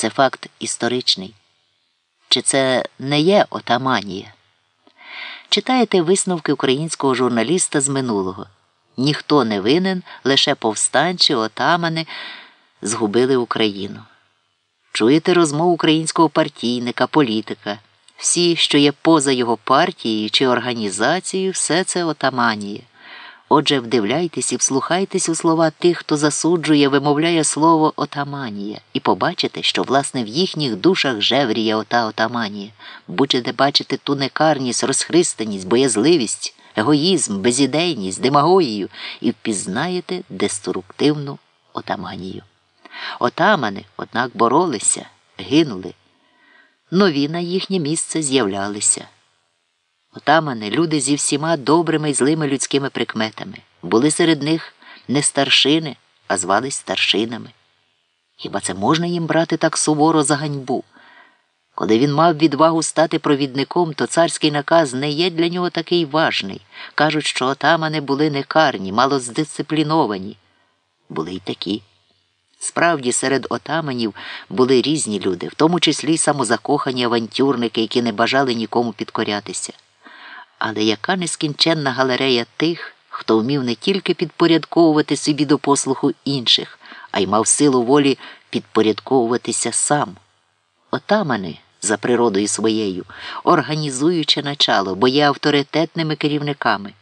Це факт історичний. Чи це не є отаманія? Читаєте висновки українського журналіста з минулого. Ніхто не винен, лише повстанчі, отамани згубили Україну. Чуєте розмову українського партійника, політика. Всі, що є поза його партією чи організацією, все це отаманіє. Отже, вдивляйтесь і вслухайтесь у слова тих, хто засуджує, вимовляє слово отаманія, і побачите, що, власне, в їхніх душах жевріє ота отаманія. Будете бачити ту некарність, розхристаність, боязливість, егоїзм, безідейність, демагогію і впізнаєте деструктивну отаманію. Отамани, однак, боролися, гинули. Нові на їхнє місце з'являлися. Отамани, люди зі всіма добрими і злими людськими прикметами. Були серед них не старшини, а звались старшинами. Хіба це можна їм брати так суворо за ганьбу? Коли він мав відвагу стати провідником, то царський наказ не є для нього такий важний. Кажуть, що отамани були некарні, мало здисципліновані. Були й такі. Справді, серед отаманів були різні люди, в тому числі самозакохані авантюрники, які не бажали нікому підкорятися. Але яка нескінченна галерея тих, хто вмів не тільки підпорядковувати собі до послуху інших, а й мав силу волі підпорядковуватися сам. Отамани, за природою своєю, організуючи начало, бо є авторитетними керівниками.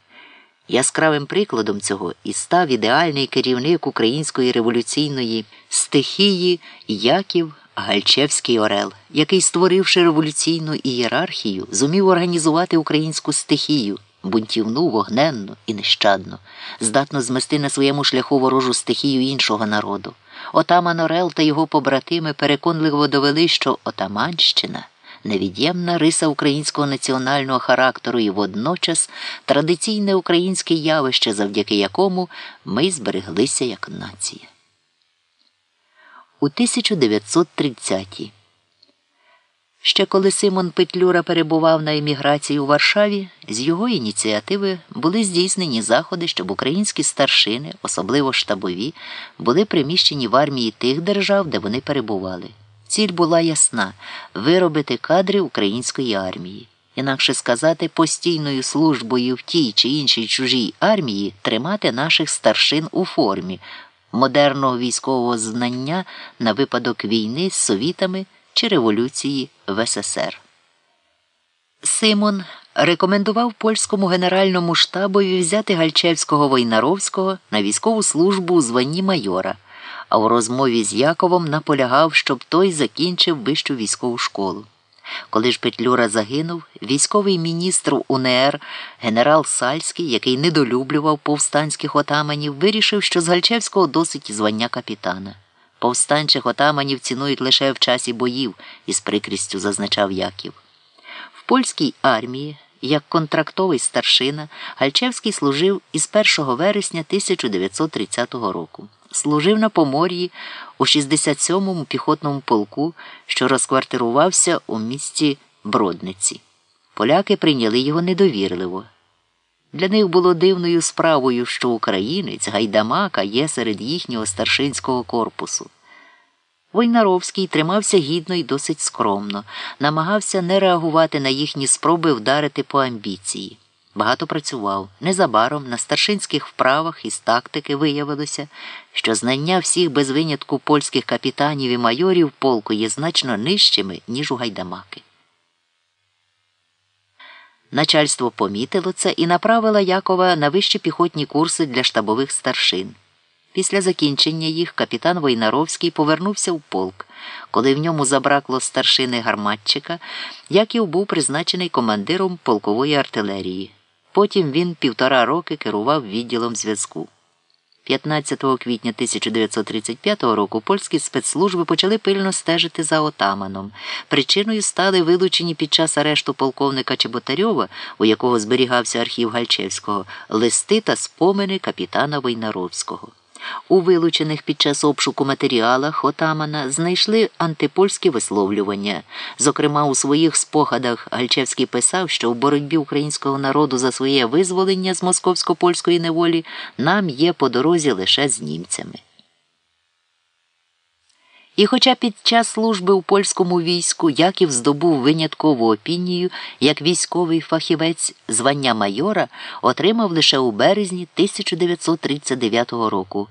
Яскравим прикладом цього і став ідеальний керівник української революційної стихії Яків Гальчевський Орел, який, створивши революційну ієрархію, зумів організувати українську стихію, бунтівну, вогненну і нещадну, здатно змести на своєму шляху ворожу стихію іншого народу. Отаман Орел та його побратими переконливо довели, що Отаманщина невід'ємна риса українського національного характеру і водночас традиційне українське явище, завдяки якому ми збереглися як нація. У 1930-ті Ще коли Симон Петлюра перебував на еміграції у Варшаві, з його ініціативи були здійснені заходи, щоб українські старшини, особливо штабові, були приміщені в армії тих держав, де вони перебували. Ціль була ясна виробити кадри української армії. Інакше сказати, постійною службою в тій чи іншій чужій армії тримати наших старшин у формі модерного військового знання на випадок війни з совітами чи революції в СССР. Симон рекомендував польському генеральному штабові взяти Гальчевського Войнаровського на військову службу у званні майора а у розмові з Яковом наполягав, щоб той закінчив вищу військову школу. Коли ж Петлюра загинув, військовий міністр УНР генерал Сальський, який недолюблював повстанських отаманів, вирішив, що з Гальчевського досить звання капітана. Повстанчих отаманів цінують лише в часі боїв, із прикрістю зазначав Яків. В польській армії, як контрактовий старшина, Гальчевський служив із 1 вересня 1930 року служив на помор'ї у 67-му піхотному полку, що розквартирувався у місті Бродниці. Поляки прийняли його недовірливо. Для них було дивною справою, що українець Гайдамака є серед їхнього старшинського корпусу. Войнаровський тримався гідно і досить скромно, намагався не реагувати на їхні спроби вдарити по амбіції. Багато працював. Незабаром на старшинських вправах із тактики виявилося, що знання всіх без винятку польських капітанів і майорів полку є значно нижчими, ніж у гайдамаки. Начальство помітило це і направило Якова на вищі піхотні курси для штабових старшин. Після закінчення їх капітан Войнаровський повернувся в полк. Коли в ньому забракло старшини гарматчика, Яків був призначений командиром полкової артилерії. Потім він півтора роки керував відділом зв'язку. 15 квітня 1935 року польські спецслужби почали пильно стежити за отаманом. Причиною стали вилучені під час арешту полковника Чеботарьова, у якого зберігався архів Гальчевського, листи та спомини капітана Войнаровського. У вилучених під час обшуку матеріалах отамана знайшли антипольські висловлювання. Зокрема, у своїх спогадах Гальчевський писав, що в боротьбі українського народу за своє визволення з московсько-польської неволі нам є по дорозі лише з німцями. І хоча під час служби у польському війську Яків здобув виняткову опінію як військовий фахівець звання майора, отримав лише у березні 1939 року.